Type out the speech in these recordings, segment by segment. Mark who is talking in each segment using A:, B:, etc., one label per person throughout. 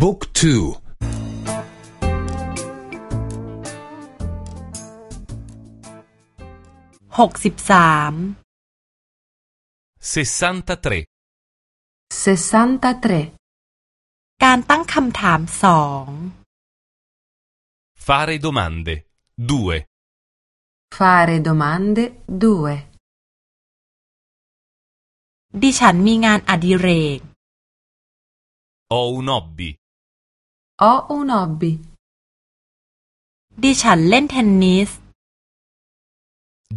A: บุ๊กทู
B: หกสิบสาม
C: 63.
D: 63.
B: การตั้งคำถามสอง
C: Fare domande. 2.
D: Fare domande 2.
B: ดิฉันมีงานอดิเรก
C: Ho un hobby.
D: Ho un hobby.
B: ดิฉันเล่นเทนนิส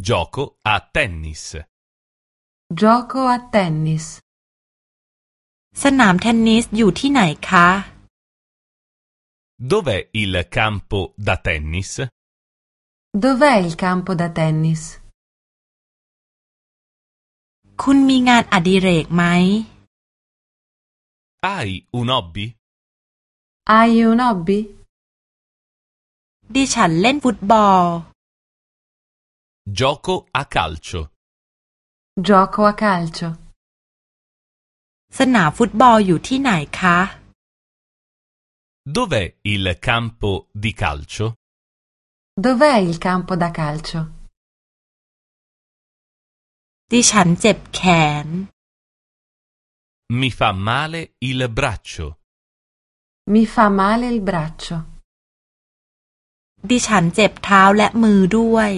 C: Gioco a tennis.
D: Gioco a tennis.
B: สนามเทนนิสอยู่ที่ไหนคะ
C: Dov'è il campo da tennis?
D: Dov'è il campo da tennis?
B: คุณมีงานอดิเรกไหม
C: Hai un hobby?
D: Hai un hobby?
B: ดิฉันเล่นฟุตบอล
C: Gioco a calcio.
D: Gioco a calcio.
B: สนามฟุตบอลอยู่ที่ไหนคะ
C: Dov'è il campo di calcio?
D: Dov'è il campo da calcio?
B: ดิฉันเจ็บแขน
C: Mi fa male il braccio.
D: Mi fa male il braccio.
B: ดิฉันเจ็บเท้าและมือด้วย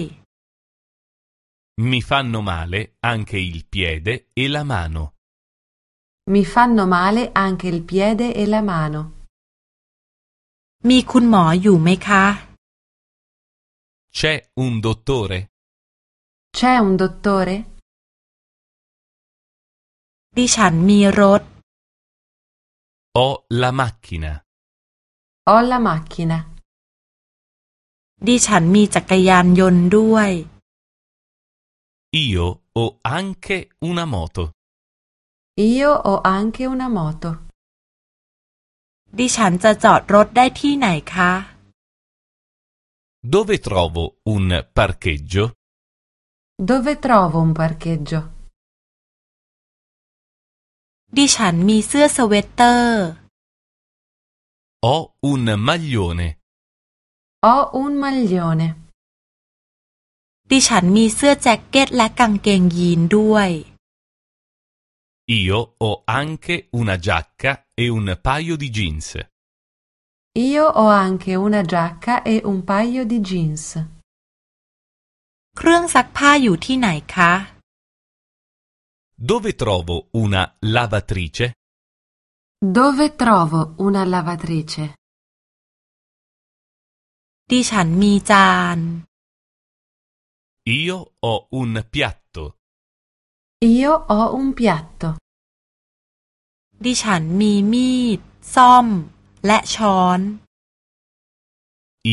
C: Mi fanno male anche il piede e la mano.
D: Mi fanno male anche il piede e la mano.
B: มีคุณหมออยู่ไหมคะ
C: C'è un dottore?
D: C'è un dottore?
B: ดิฉันมีรถ
C: Ho la macchina.
D: Ho la macchina.
B: ดิฉันมีจักรยานยนต์ด้วย
C: Io ho anche una moto.
D: Io ho anche una moto.
B: ดิฉันจะจอดรถได้ที่ไหนคะ
C: Dove trovo un parcheggio?
D: Dove trovo un parcheggio?
B: ดิฉันมีเสื้อสเวตเตอร์
C: Ho un maglione.
D: Ho un maglione.
B: ดิฉันมีเสื้อแจ็คเก็ตและกางเกงยีนด้วย
C: Io ho anche una giacca e un paio di jeans.
D: Io ho anche una giacca e un paio di jeans.
B: เครื่องซักผ้าอยู่ที่ไหนคะ
C: Dove trovo una lavatrice?
D: Dove trovo una lavatrice?
B: ดิฉันมีจาน
C: Io ho un piatto.
D: Io ho un piatto.
B: ดิฉันมีมีด ซ่อม และช้อน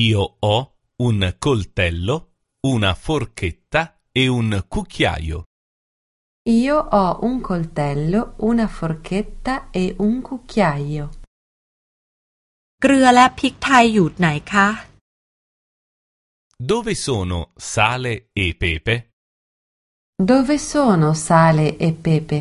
C: Io ho un coltello, una forchetta e un cucchiaio.
D: Io ho un coltello, una forchetta e un cucchiaio.
B: เกลือและพริกไทยอยู่ไหนคะ
C: Dove sono sale e pepe?
D: Dove sono sale e pepe?